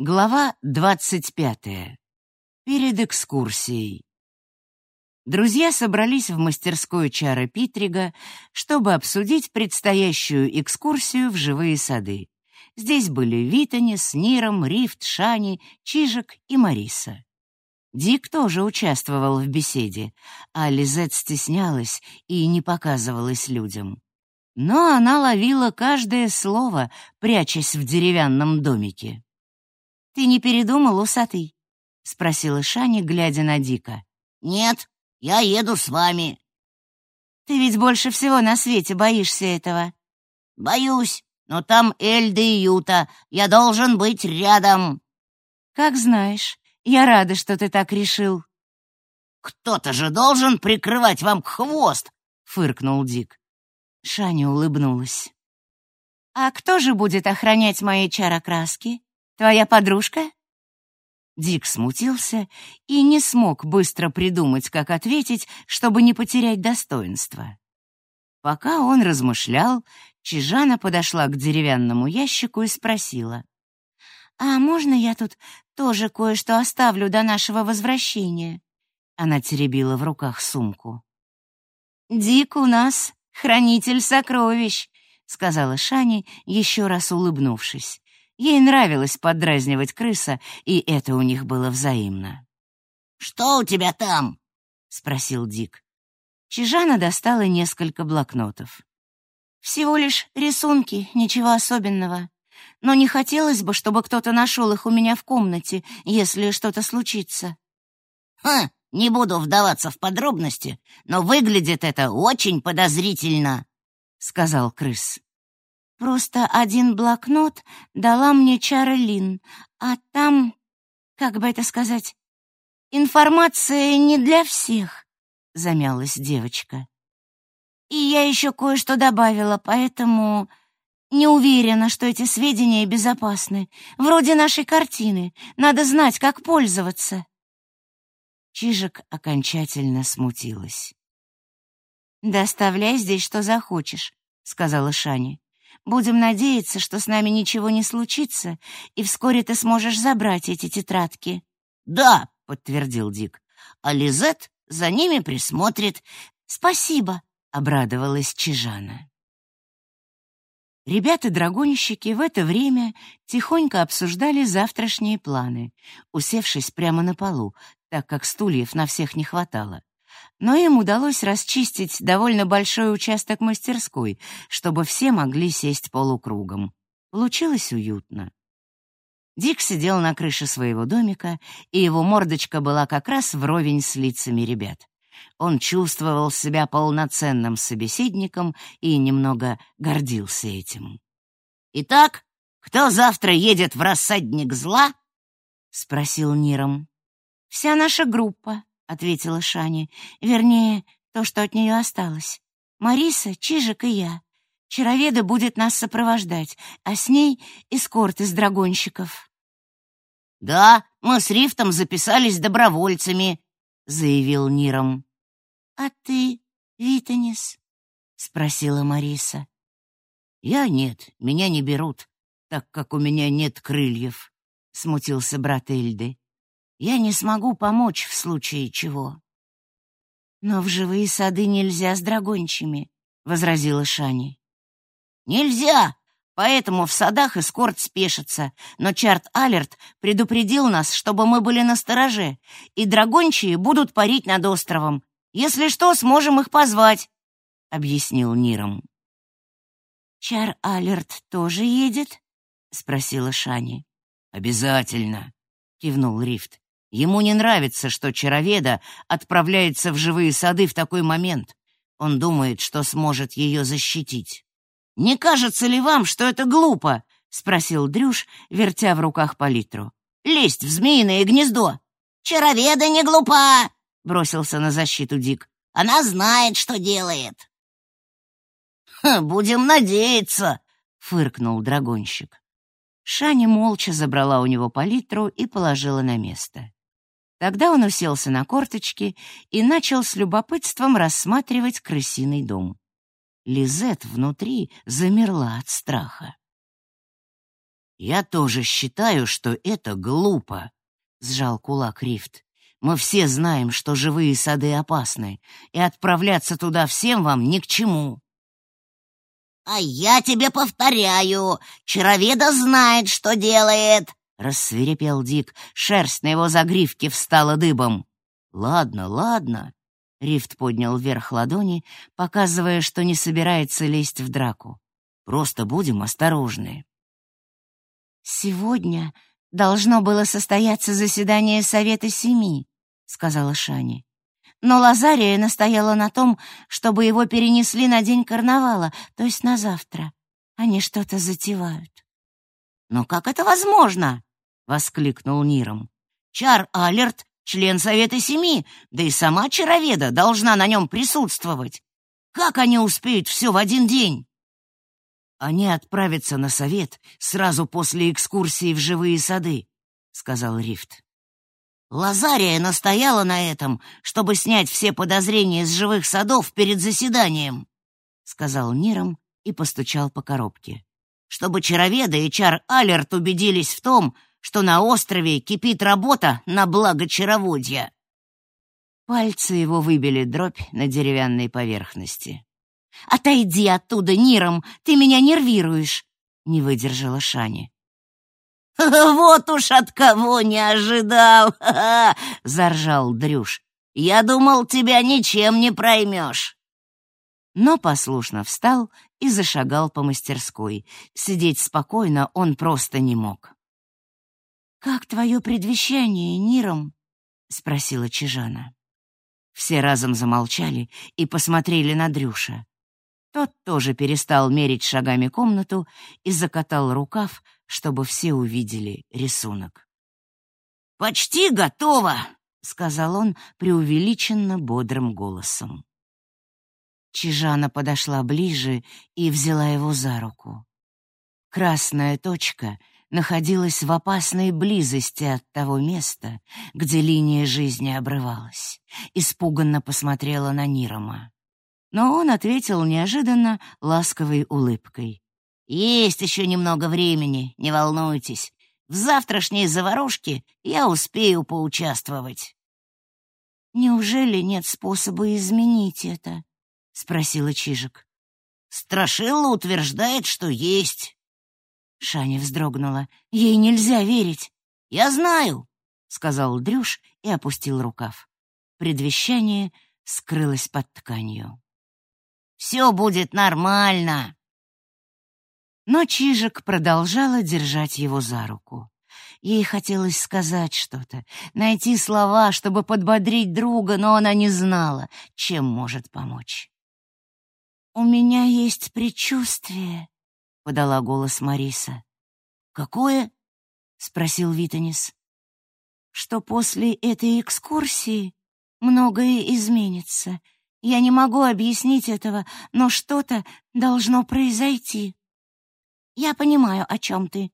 Глава двадцать пятая. Перед экскурсией. Друзья собрались в мастерской Чара Питрига, чтобы обсудить предстоящую экскурсию в живые сады. Здесь были Витанис, Ниром, Рифт, Шани, Чижик и Мариса. Дик тоже участвовал в беседе, а Лизет стеснялась и не показывалась людям. Но она ловила каждое слово, прячась в деревянном домике. «Ты не передумал, усатый?» — спросила Шани, глядя на Дика. «Нет, я еду с вами». «Ты ведь больше всего на свете боишься этого». «Боюсь, но там Эльда и Юта. Я должен быть рядом». «Как знаешь. Я рада, что ты так решил». «Кто-то же должен прикрывать вам хвост!» — фыркнул Дик. Шаня улыбнулась. «А кто же будет охранять мои чарокраски? Твоя подружка?» Дик смутился и не смог быстро придумать, как ответить, чтобы не потерять достоинство. Пока он размышлял, Чижана подошла к деревянному ящику и спросила. «А можно я тут тоже кое-что оставлю до нашего возвращения?» Она теребила в руках сумку. «Дик у нас «Хранитель сокровищ», — сказала Шани, еще раз улыбнувшись. Ей нравилось подразнивать крыса, и это у них было взаимно. «Что у тебя там?» — спросил Дик. Чижана достала несколько блокнотов. «Всего лишь рисунки, ничего особенного. Но не хотелось бы, чтобы кто-то нашел их у меня в комнате, если что-то случится». «Ха, не буду вдаваться в подробности, но выглядит это очень подозрительно», — сказал крыс. «Просто один блокнот дала мне Чарлин, а там, как бы это сказать, информация не для всех», — замялась девочка. «И я еще кое-что добавила, поэтому...» Не уверена, что эти сведения безопасны. Вроде нашей картины. Надо знать, как пользоваться. Чижик окончательно смутилась. «Доставляй здесь, что захочешь», — сказала Шани. «Будем надеяться, что с нами ничего не случится, и вскоре ты сможешь забрать эти тетрадки». «Да», — подтвердил Дик, — «а Лизет за ними присмотрит». «Спасибо», — обрадовалась Чижана. Ребята-драгонщики в это время тихонько обсуждали завтрашние планы, усевшись прямо на полу, так как стульев на всех не хватало. Но им удалось расчистить довольно большой участок мастерской, чтобы все могли сесть полукругом. Получилось уютно. Дик сидел на крыше своего домика, и его мордочка была как раз вровень с лицами ребят. Он чувствовал себя полноценным собеседником и немного гордился этим. «Итак, кто завтра едет в рассадник зла?» — спросил Ниром. «Вся наша группа», — ответила Шани. «Вернее, то, что от нее осталось. Мариса, Чижик и я. Чароведа будет нас сопровождать, а с ней эскорт из драгонщиков». «Да, мы с Рифтом записались добровольцами», — заявил Ниром. «А ты, Витанис?» — спросила Мариса. «Я нет, меня не берут, так как у меня нет крыльев», — смутился брат Эльды. «Я не смогу помочь в случае чего». «Но в живые сады нельзя с драгончими», — возразила Шани. «Нельзя, поэтому в садах эскорт спешится, но Чарт Алерт предупредил нас, чтобы мы были настороже, и драгончие будут парить над островом. Если что, сможем их позвать», — объяснил Ниром. «Чар Алерт тоже едет?» — спросила Шани. «Обязательно», — кивнул Рифт. «Ему не нравится, что чароведа отправляется в живые сады в такой момент. Он думает, что сможет ее защитить». «Не кажется ли вам, что это глупо?» — спросил Дрюш, вертя в руках палитру. «Лезть в змеиное гнездо!» «Чароведа не глупа!» — бросился на защиту Дик. «Она знает, что делает!» «Будем надеяться!» — фыркнул драгонщик. Шаня молча забрала у него палитру и положила на место. Тогда он уселся на корточки и начал с любопытством рассматривать крысиный дом. Лизет внутри замерла от страха. «Я тоже считаю, что это глупо», — сжал кулак Рифт. «Мы все знаем, что живые сады опасны, и отправляться туда всем вам ни к чему». «А я тебе повторяю, Чароведа знает, что делает!» — рассверепел Дик. Шерсть на его загривке встала дыбом. «Ладно, ладно». Рифт поднял вверх ладони, показывая, что не собирается лезть в драку. «Просто будем осторожны». «Сегодня должно было состояться заседание Совета Семи», — сказала Шани. Но Лазария настояла на том, чтобы его перенесли на день карнавала, то есть на завтра. Они что-то затевают. «Но как это возможно?» — воскликнул Ниром. «Чар Алерт — член Совета Семи, да и сама Чароведа должна на нем присутствовать. Как они успеют все в один день?» «Они отправятся на совет сразу после экскурсии в живые сады», — сказал Рифт. Лазария настояла на этом, чтобы снять все подозрения с живых садов перед заседанием, — сказал Ниром и постучал по коробке. Чтобы Чароведа и Чар Алерт убедились в том, что на острове кипит работа на благо чароводья. Пальцы его выбили дробь на деревянной поверхности. «Отойди оттуда, Ниром, ты меня нервируешь!» — не выдержала Шани. «Вот уж от кого не ожидал!» — заржал Дрюш. «Я думал, тебя ничем не проймешь!» Но послушно встал и зашагал по мастерской. Сидеть спокойно он просто не мог. «Как твое предвещание, Ниром?» — спросила Чижана. Все разом замолчали и посмотрели на Дрюша. Тот тоже перестал мерить шагами комнату и закатал рукав, чтобы все увидели рисунок. «Почти готово!» — сказал он преувеличенно бодрым голосом. Чижана подошла ближе и взяла его за руку. Красная точка находилась в опасной близости от того места, где линия жизни обрывалась. Испуганно посмотрела на Нирома. Но он ответил неожиданно ласковой улыбкой. Есть еще немного времени, не волнуйтесь. В завтрашней заварушке я успею поучаствовать. Неужели нет способа изменить это? Спросила Чижик. Страшилла утверждает, что есть. Шаня вздрогнула. Ей нельзя верить. Я знаю, сказал Дрюш и опустил рукав. Предвещание скрылось под тканью. Все будет нормально, но Чижик продолжала держать его за руку. Ей хотелось сказать что-то, найти слова, чтобы подбодрить друга, но она не знала, чем может помочь. «У меня есть предчувствие», — подала голос Мариса. «Какое?» — спросил Витанис. «Что после этой экскурсии многое изменится. Я не могу объяснить этого, но что-то должно произойти». «Я понимаю, о чем ты», —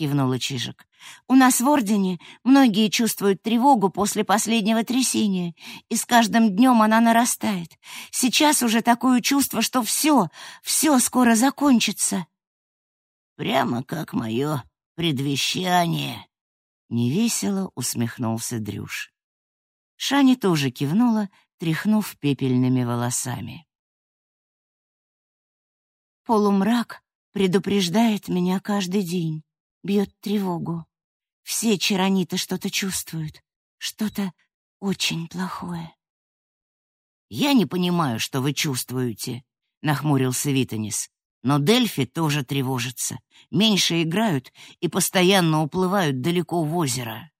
кивнула Чижик. «У нас в Ордене многие чувствуют тревогу после последнего трясения, и с каждым днем она нарастает. Сейчас уже такое чувство, что все, все скоро закончится». «Прямо как мое предвещание», — невесело усмехнулся Дрюш. Шани тоже кивнула, тряхнув пепельными волосами. Полумрак предупреждает меня каждый день, бьет тревогу. Все чарониты что-то чувствуют, что-то очень плохое. «Я не понимаю, что вы чувствуете», — нахмурился Витанис. «Но Дельфи тоже тревожится. Меньше играют и постоянно уплывают далеко в озеро».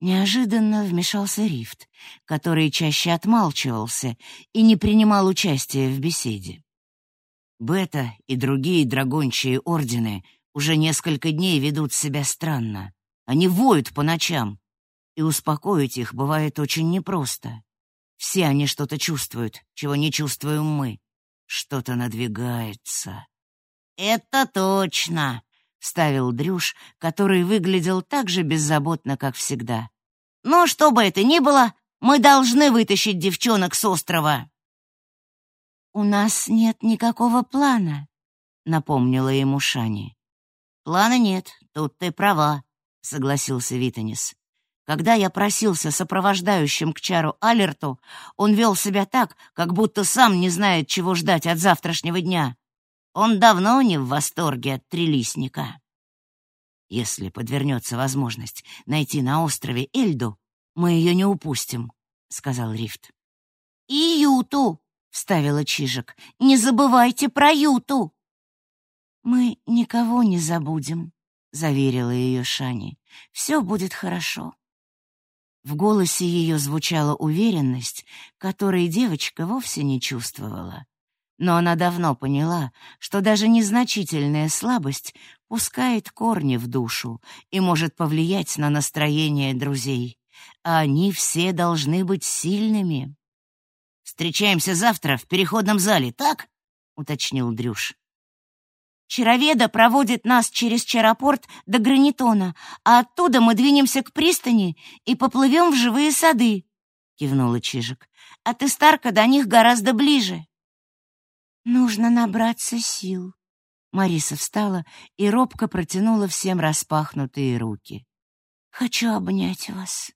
Неожиданно вмешался Рифт, который чаще отмалчивался и не принимал участия в беседе. Бета и другие драгончие ордены уже несколько дней ведут себя странно. Они воют по ночам, и успокоить их бывает очень непросто. Все они что-то чувствуют, чего не чувствуем мы. Что-то надвигается. «Это точно!» — вставил Дрюш, который выглядел так же беззаботно, как всегда. «Но что бы это ни было, мы должны вытащить девчонок с острова!» «У нас нет никакого плана», — напомнила ему Шани. «Плана нет, тут ты права», — согласился Витанис. Когда я просился сопровождающим к Чару Алерту, он вел себя так, как будто сам не знает, чего ждать от завтрашнего дня. Он давно не в восторге от трилистника. Если подвернется возможность найти на острове Эльду, мы ее не упустим, — сказал Рифт. — И Юту, — вставила Чижик. — Не забывайте про Юту. — Мы никого не забудем, — заверила ее Шани. — Все будет хорошо. В голосе ее звучала уверенность, которой девочка вовсе не чувствовала. Но она давно поняла, что даже незначительная слабость пускает корни в душу и может повлиять на настроение друзей. А они все должны быть сильными. «Встречаемся завтра в переходном зале, так?» — уточнил Дрюш. Чароведа проводит нас через Чаропорт до Гранитона, а оттуда мы двинемся к пристани и поплывем в живые сады», — кивнула Чижик. «От Истарка до них гораздо ближе». «Нужно набраться сил». Мариса встала и робко протянула всем распахнутые руки. «Хочу обнять вас».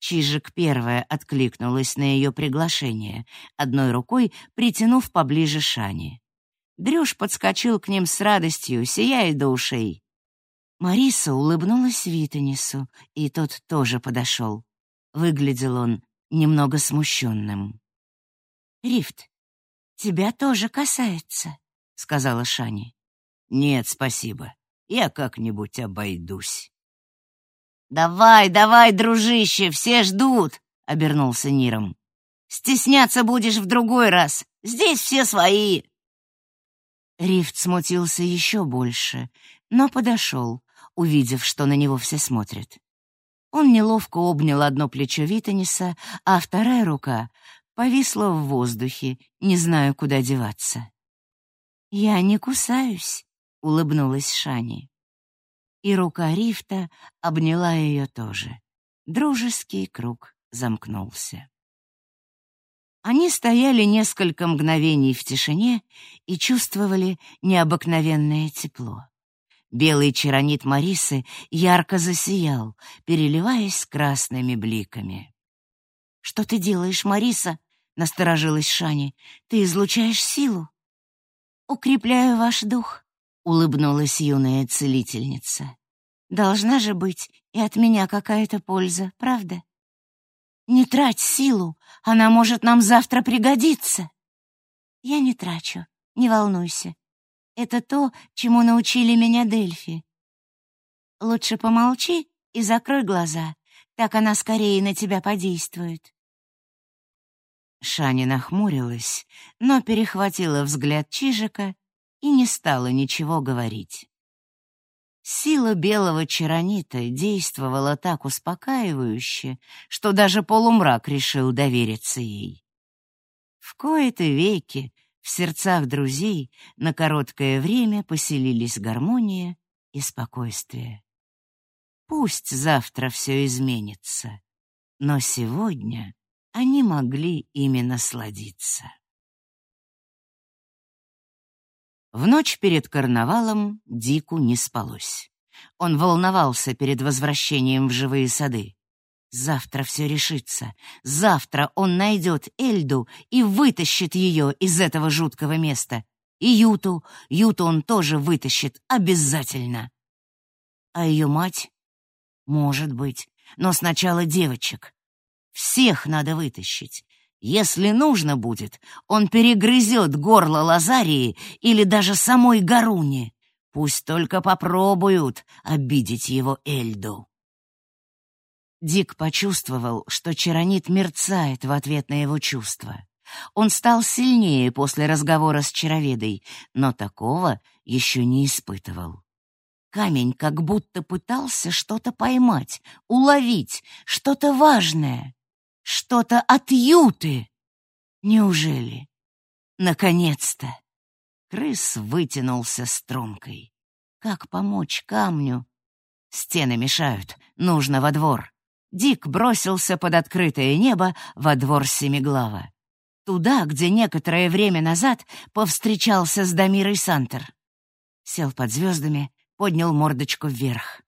Чижик первая откликнулась на ее приглашение, одной рукой притянув поближе Шани. Дрюш подскочил к ним с радостью, сияя до ушей. Мариса улыбнулась Витанису, и тот тоже подошел. Выглядел он немного смущенным. «Рифт, тебя тоже касается», — сказала Шани. «Нет, спасибо. Я как-нибудь обойдусь». «Давай, давай, дружище, все ждут», — обернулся Ниром. «Стесняться будешь в другой раз. Здесь все свои». Рифт смутился еще больше, но подошел, увидев, что на него все смотрят. Он неловко обнял одно плечо Витаниса, а вторая рука повисла в воздухе, не зная, куда деваться. «Я не кусаюсь», — улыбнулась Шани. И рука Рифта обняла ее тоже. Дружеский круг замкнулся. Они стояли несколько мгновений в тишине и чувствовали необыкновенное тепло. Белый черонит Марисы ярко засиял, переливаясь красными бликами. «Что ты делаешь, Мариса?» — насторожилась Шани. «Ты излучаешь силу». «Укрепляю ваш дух», — улыбнулась юная целительница. «Должна же быть и от меня какая-то польза, правда?» Не трать силу, она может нам завтра пригодиться. Я не трачу, не волнуйся. Это то, чему научили меня Дельфи. Лучше помолчи и закрой глаза, так она скорее на тебя подействует. Шани нахмурилась, но перехватила взгляд Чижика и не стала ничего говорить. Сила белого чаронита действовала так успокаивающе, что даже полумрак решил довериться ей. В кои-то веки в сердцах друзей на короткое время поселились гармония и спокойствие. Пусть завтра все изменится, но сегодня они могли именно сладиться. В ночь перед карнавалом Дику не спалось. Он волновался перед возвращением в живые сады. Завтра все решится. Завтра он найдет Эльду и вытащит ее из этого жуткого места. И Юту, Юту он тоже вытащит, обязательно. А ее мать? Может быть, но сначала девочек. Всех надо вытащить. Если нужно будет, он перегрызет горло Лазарии или даже самой Гаруни. Пусть только попробуют обидеть его Эльду. Дик почувствовал, что Чаронит мерцает в ответ на его чувства. Он стал сильнее после разговора с Чароведой, но такого еще не испытывал. Камень как будто пытался что-то поймать, уловить, что-то важное. Что-то от Юты. Неужели? Наконец-то. Крыс вытянулся стрункой. Как помочь камню? Стены мешают, нужно во двор. Дик бросился под открытое небо во двор Семиглава. Туда, где некоторое время назад повстречался с Дамирой Сантер. Сел под звездами, поднял мордочку вверх.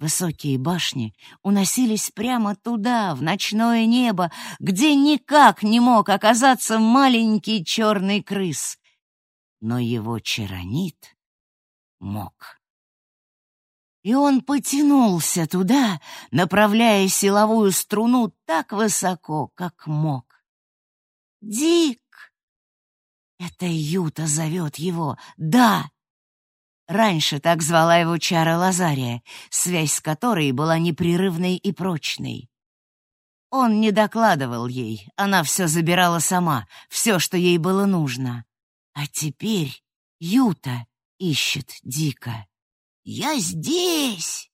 Высокие башни уносились прямо туда, в ночное небо, где никак не мог оказаться маленький черный крыс. Но его чаронит мог. И он потянулся туда, направляя силовую струну так высоко, как мог. «Дик!» Это Юта зовет его. «Да!» Раньше так звала его Чара Лазария, связь с которой была непрерывной и прочной. Он не докладывал ей, она все забирала сама, все, что ей было нужно. А теперь Юта ищет Дика. «Я здесь!»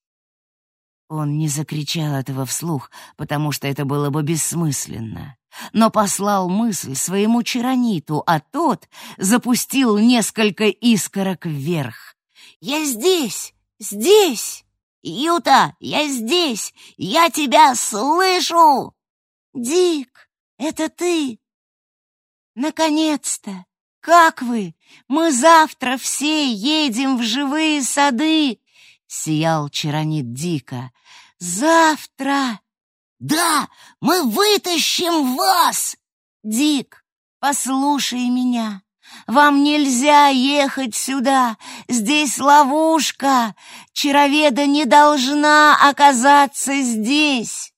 Он не закричал этого вслух, потому что это было бы бессмысленно, но послал мысль своему чарониту, а тот запустил несколько искорок вверх. Я здесь! Здесь! Юта, я здесь! Я тебя слышу!» «Дик, это ты!» «Наконец-то! Как вы? Мы завтра все едем в живые сады!» Сиял Чаронит дико. «Завтра!» «Да, мы вытащим вас!» «Дик, послушай меня!» Вам нельзя ехать сюда. Здесь ловушка. Чароведа не должна оказаться здесь.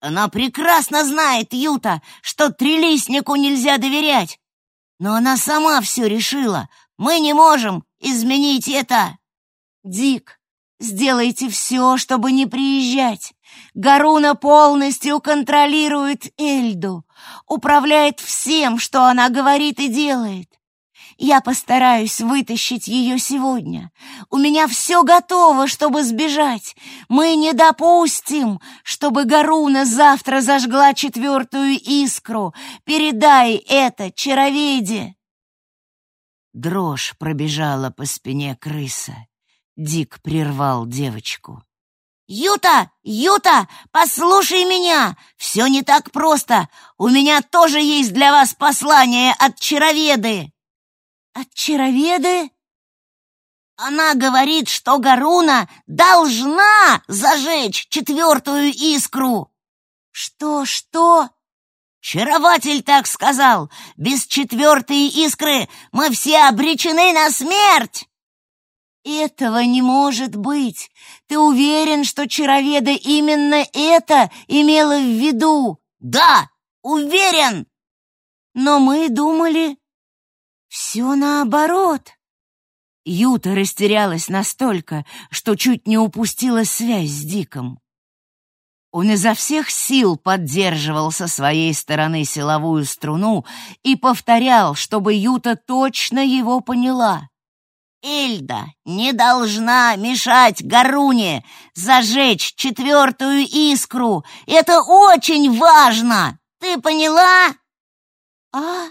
Она прекрасно знает, Юта, что трелиснику нельзя доверять. Но она сама все решила. Мы не можем изменить это. Дик, сделайте все, чтобы не приезжать. Гаруна полностью контролирует Эльду, управляет всем, что она говорит и делает. Я постараюсь вытащить ее сегодня. У меня все готово, чтобы сбежать. Мы не допустим, чтобы Гаруна завтра зажгла четвертую искру. Передай это чароведе. Дрожь пробежала по спине крыса. Дик прервал девочку. «Юта! Юта! Послушай меня! Все не так просто! У меня тоже есть для вас послание от Чароведы!» «От Чароведы?» Она говорит, что Гаруна должна зажечь четвертую искру. Что, что? Чарователь так сказал. Без четвертой искры мы все обречены на смерть. «Этого не может быть! Ты уверен, что чароведа именно это имела в виду?» «Да, уверен!» «Но мы думали...» «Все наоборот!» Юта растерялась настолько, что чуть не упустила связь с Диком. Он изо всех сил поддерживал со своей стороны силовую струну и повторял, чтобы Юта точно его поняла. Эльда не должна мешать Гаруне зажечь четвертую искру. Это очень важно. Ты поняла? А?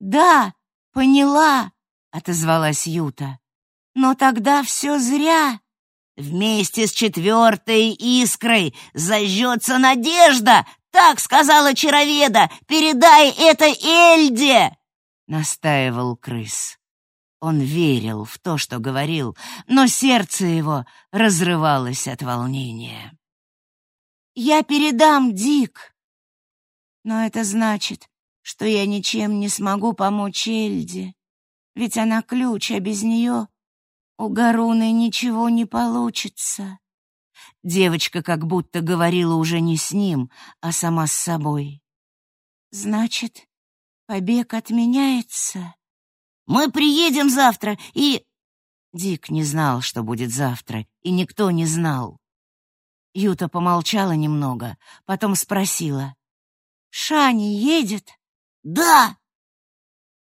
Да, поняла, отозвалась Юта. Но тогда все зря. Вместе с четвертой искрой зажжется надежда, так сказала чароведа. Передай это Эльде, настаивал крыс. Он верил в то, что говорил, но сердце его разрывалось от волнения. «Я передам, Дик!» «Но это значит, что я ничем не смогу помочь Эльде, ведь она ключ, а без нее у Гаруны ничего не получится». Девочка как будто говорила уже не с ним, а сама с собой. «Значит, побег отменяется?» Мы приедем завтра и...» Дик не знал, что будет завтра, и никто не знал. Юта помолчала немного, потом спросила. «Шани едет?» «Да!»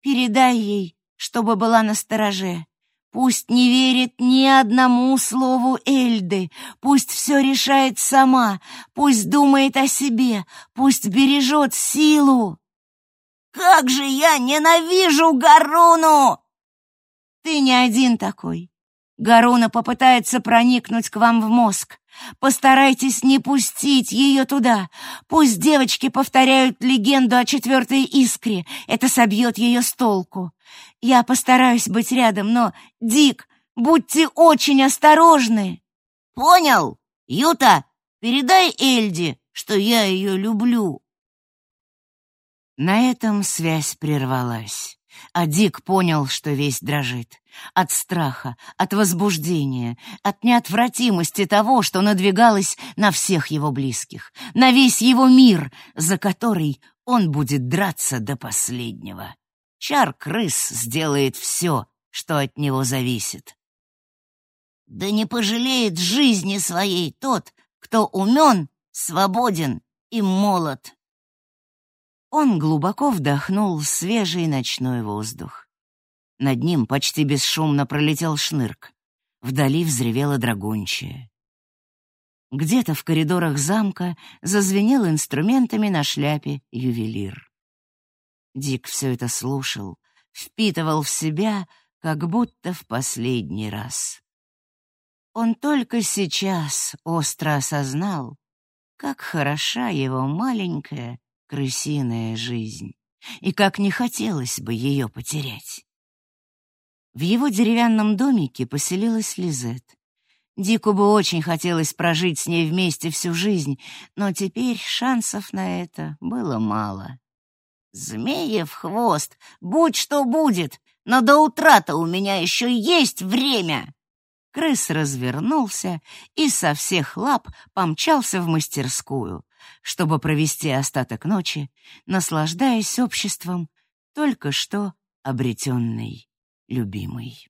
«Передай ей, чтобы была на стороже. Пусть не верит ни одному слову Эльды, пусть все решает сама, пусть думает о себе, пусть бережет силу». Как же я ненавижу Гаруну! Ты не один такой. Гаруна попытается проникнуть к вам в мозг. Постарайтесь не пустить ее туда. Пусть девочки повторяют легенду о четвертой искре. Это собьет ее с толку. Я постараюсь быть рядом, но, Дик, Будьте очень осторожны. Понял? Юта, передай Эльде, что я ее люблю. На этом связь прервалась, а Дик понял, что весь дрожит. От страха, от возбуждения, от неотвратимости того, что надвигалось на всех его близких, на весь его мир, за который он будет драться до последнего. Чар-крыс сделает все, что от него зависит. Да не пожалеет жизни своей тот, кто умен, свободен и молод. Он глубоко вдохнул свежий ночной воздух. Над ним почти бесшумно пролетел шнырк. Вдали взревела драгунчая. Где-то в коридорах замка зазвенел инструментами на шляпе ювелир. Дик все это слушал, впитывал в себя, как будто в последний раз. Он только сейчас остро осознал, как хороша его маленькая крысиная жизнь, и как не хотелось бы ее потерять. В его деревянном домике поселилась Лизет. Дику бы очень хотелось прожить с ней вместе всю жизнь, но теперь шансов на это было мало. «Змеев хвост! Будь что будет! Но до утра-то у меня еще есть время!» Крыс развернулся и со всех лап помчался в мастерскую, чтобы провести остаток ночи, наслаждаясь обществом только что обретенной любимой.